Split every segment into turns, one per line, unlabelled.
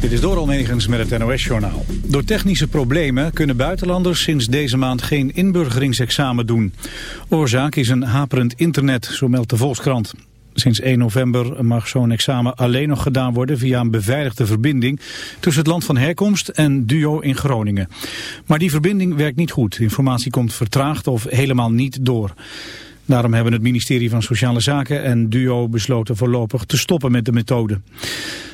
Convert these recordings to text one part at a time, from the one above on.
Dit is Doral Megens met het NOS-journaal. Door technische problemen kunnen buitenlanders sinds deze maand geen inburgeringsexamen doen. Oorzaak is een haperend internet, zo meldt de Volkskrant. Sinds 1 november mag zo'n examen alleen nog gedaan worden via een beveiligde verbinding tussen het land van herkomst en DUO in Groningen. Maar die verbinding werkt niet goed. Informatie komt vertraagd of helemaal niet door. Daarom hebben het ministerie van Sociale Zaken en DUO besloten voorlopig te stoppen met de methode.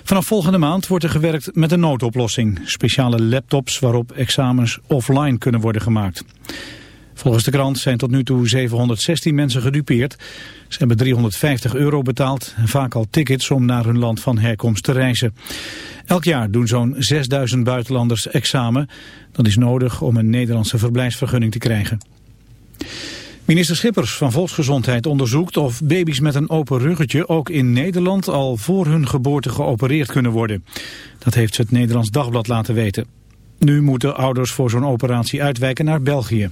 Vanaf volgende maand wordt er gewerkt met een noodoplossing. Speciale laptops waarop examens offline kunnen worden gemaakt. Volgens de krant zijn tot nu toe 716 mensen gedupeerd. Ze hebben 350 euro betaald en vaak al tickets om naar hun land van herkomst te reizen. Elk jaar doen zo'n 6000 buitenlanders examen. Dat is nodig om een Nederlandse verblijfsvergunning te krijgen. Minister Schippers van Volksgezondheid onderzoekt of baby's met een open ruggetje ook in Nederland al voor hun geboorte geopereerd kunnen worden. Dat heeft ze het Nederlands Dagblad laten weten. Nu moeten ouders voor zo'n operatie uitwijken naar België.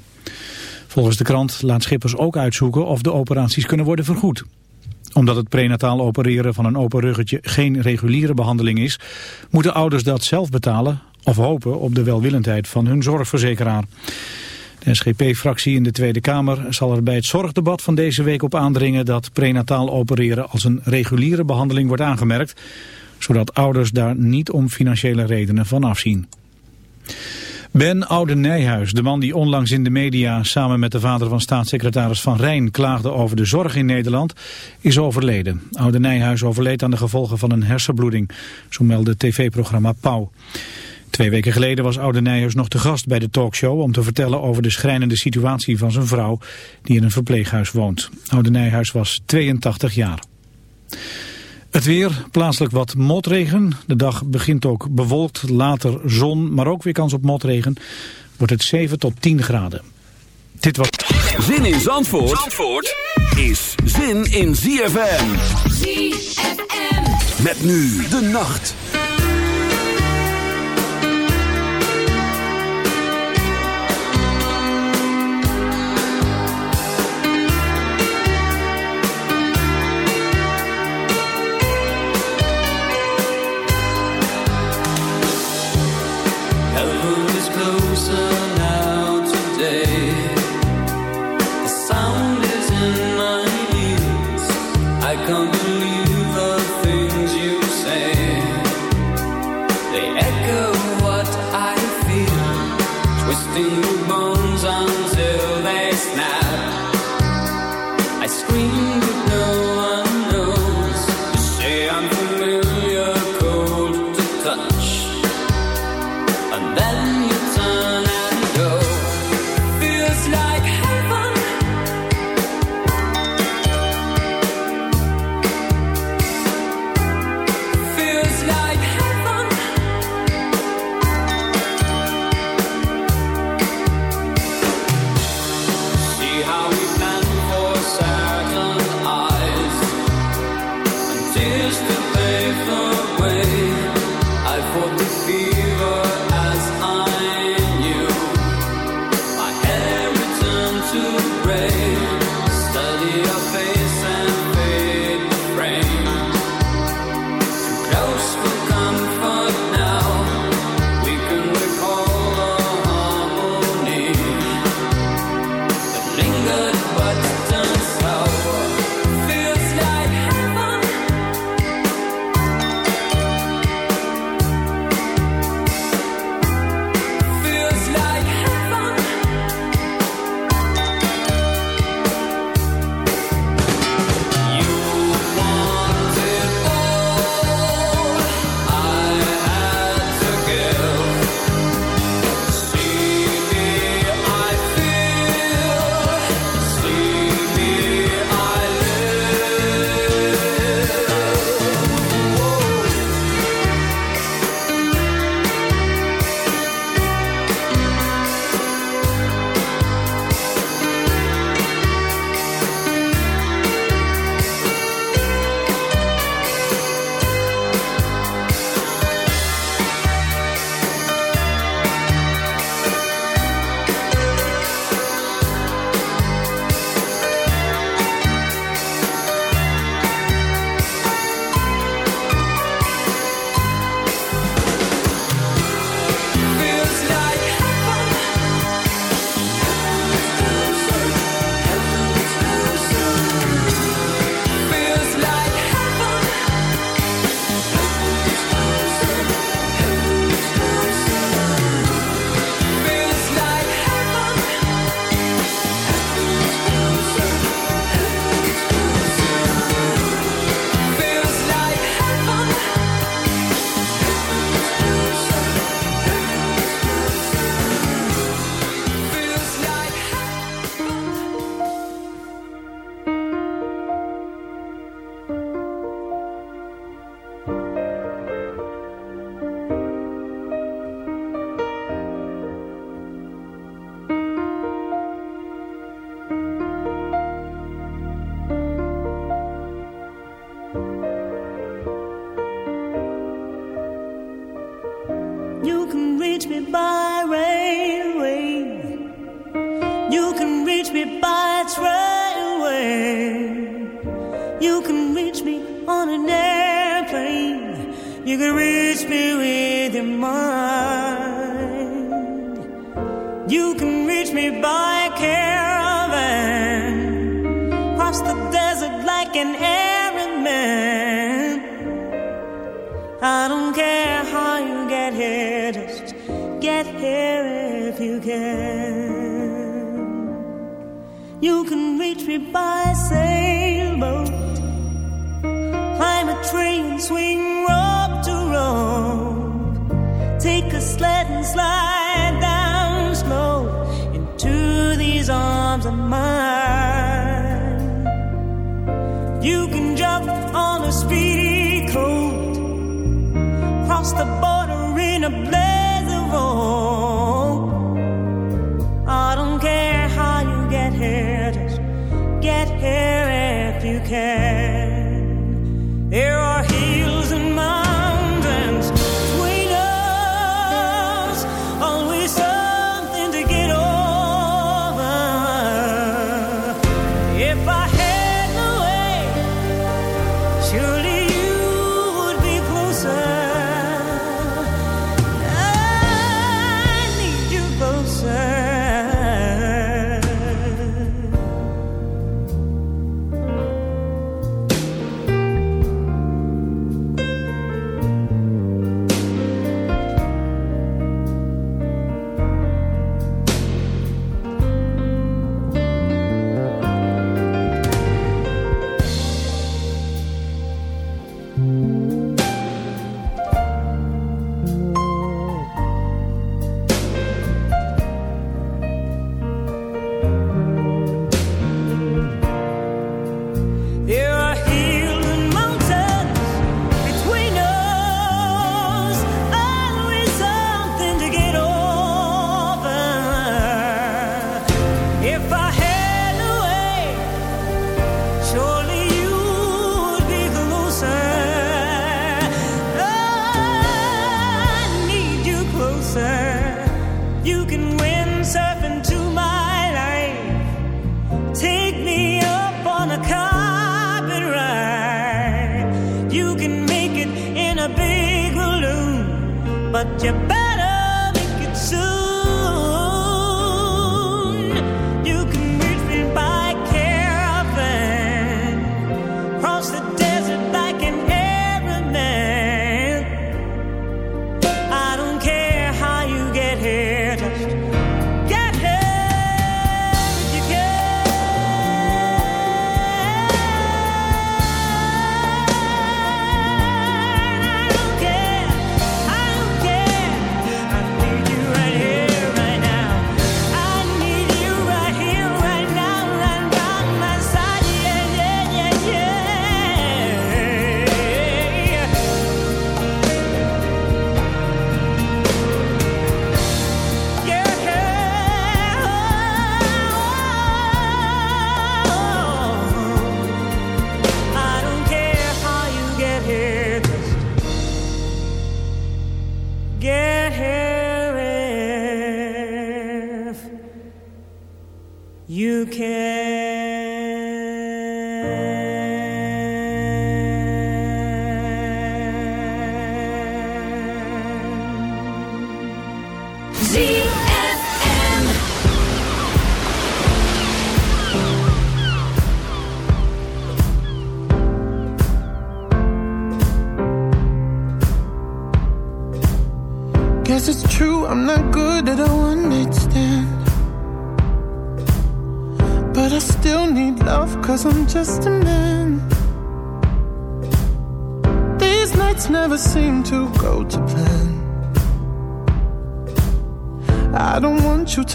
Volgens de krant laat Schippers ook uitzoeken of de operaties kunnen worden vergoed. Omdat het prenataal opereren van een open ruggetje geen reguliere behandeling is, moeten ouders dat zelf betalen of hopen op de welwillendheid van hun zorgverzekeraar. De SGP-fractie in de Tweede Kamer zal er bij het zorgdebat van deze week op aandringen dat prenataal opereren als een reguliere behandeling wordt aangemerkt, zodat ouders daar niet om financiële redenen van afzien. Ben Oude Nijhuis, de man die onlangs in de media samen met de vader van staatssecretaris Van Rijn klaagde over de zorg in Nederland, is overleden. Oude Nijhuis overleed aan de gevolgen van een hersenbloeding, zo meldde tv-programma Pauw. Twee weken geleden was Oude Nijhuis nog te gast bij de talkshow om te vertellen over de schrijnende situatie van zijn vrouw die in een verpleeghuis woont. Oude Nijhuis was 82 jaar. Het weer, plaatselijk wat motregen. De dag begint ook bewolkt, later zon, maar ook weer kans op motregen. Wordt het 7 tot 10 graden. Dit was...
Zin in Zandvoort, Zandvoort is zin in ZFM. ZFM. Met nu de nacht.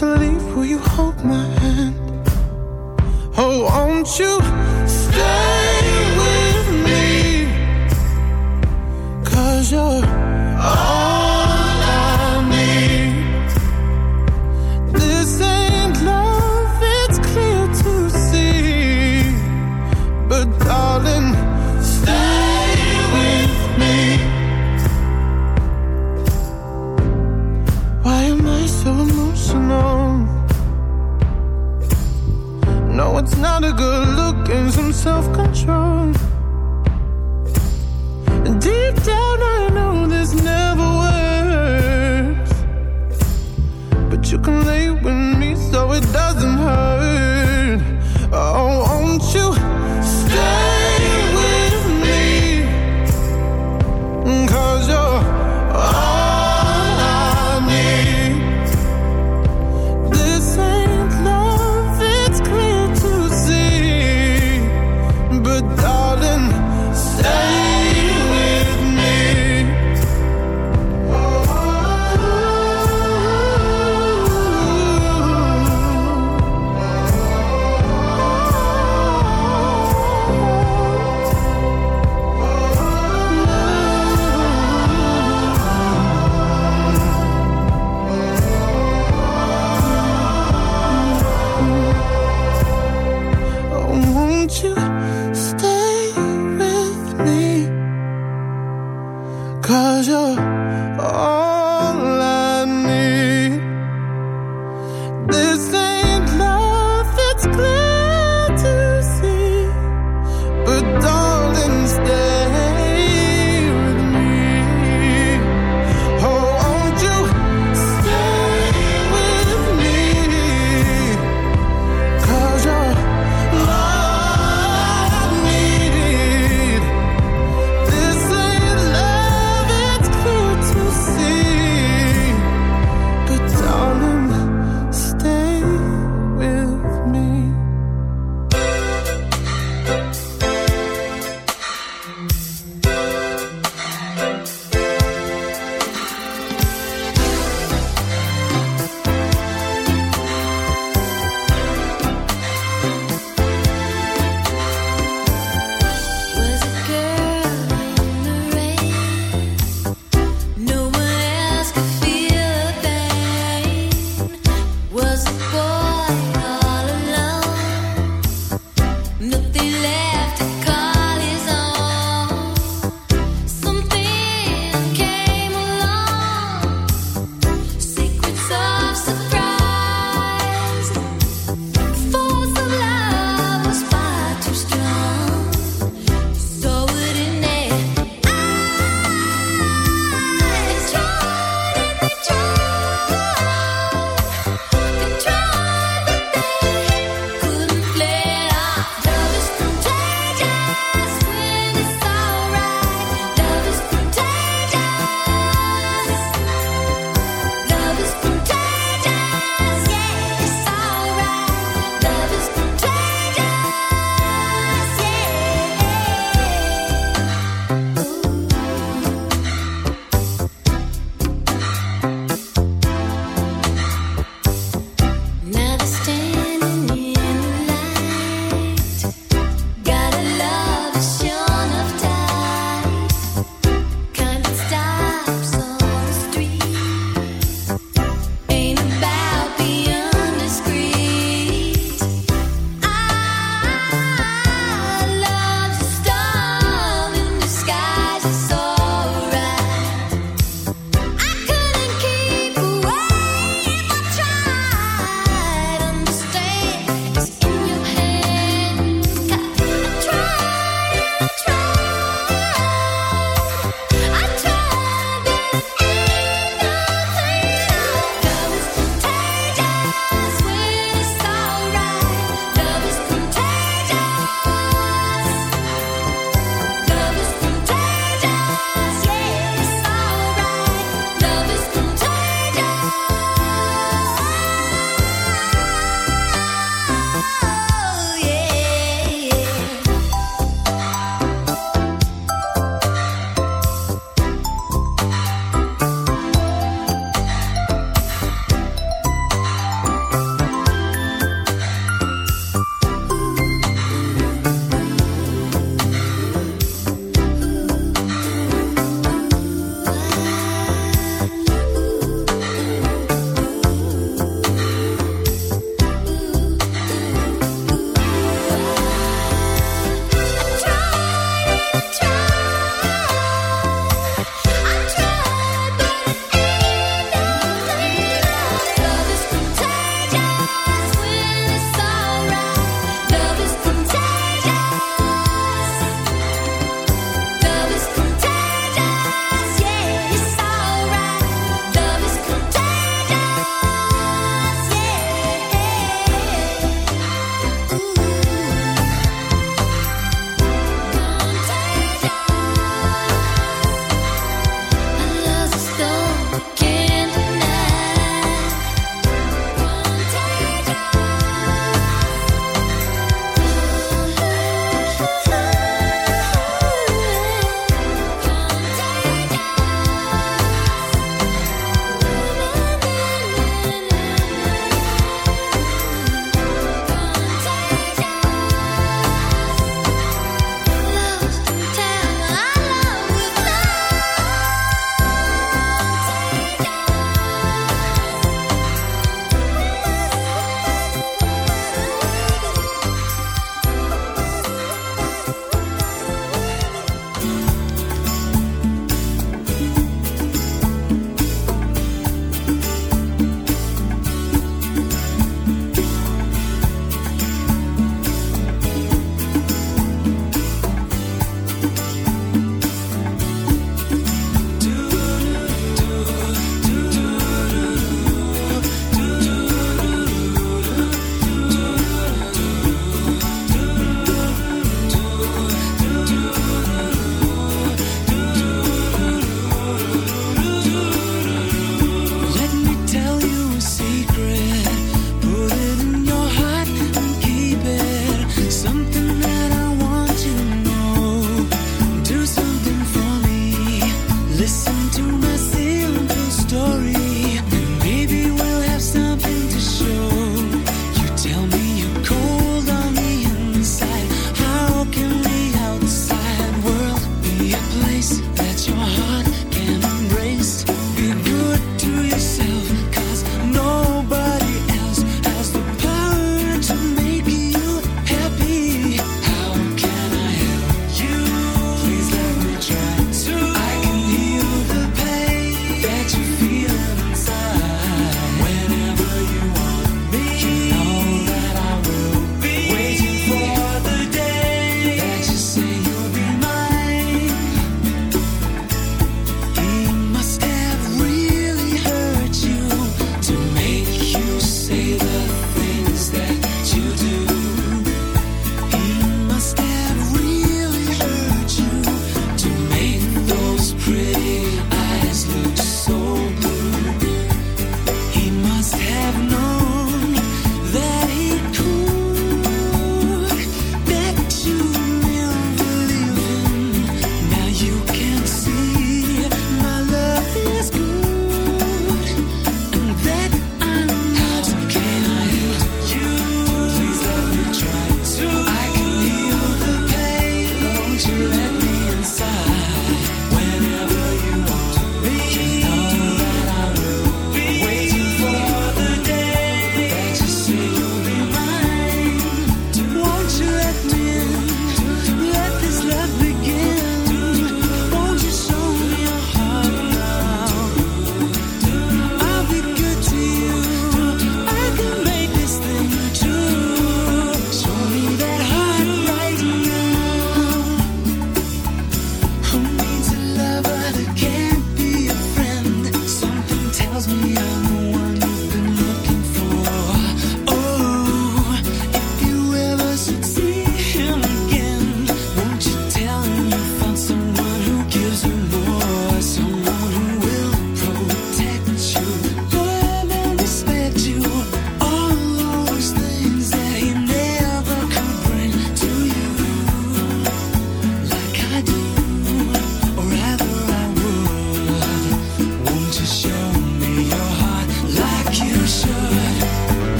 naturally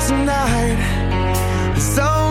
tonight. So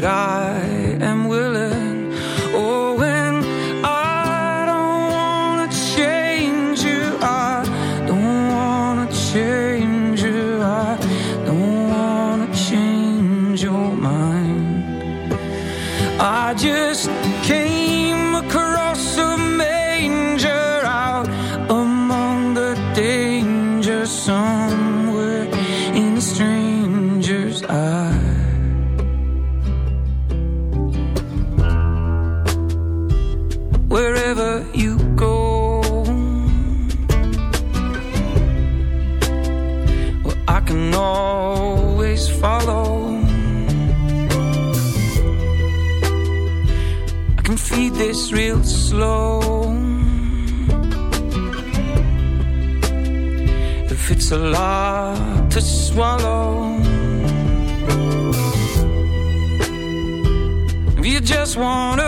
that I
swallow. If you just wanna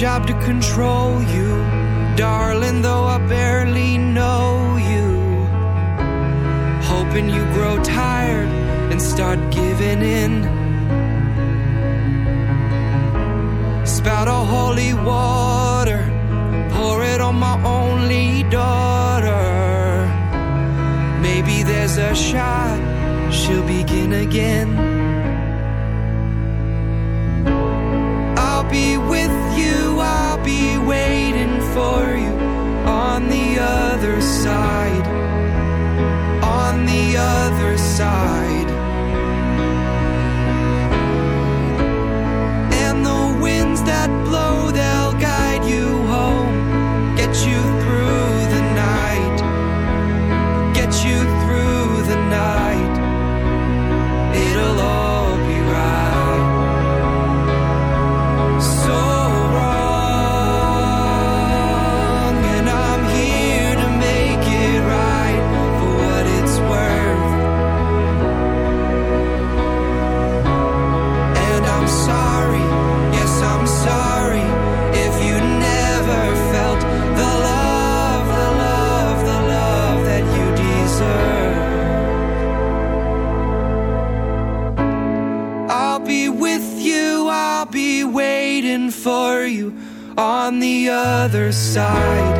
job to control you, darling, though I barely know you. Hoping you grow tired and start giving in. spout of holy water Pour it on my only daughter Maybe there's a shot She'll begin again side. the other side.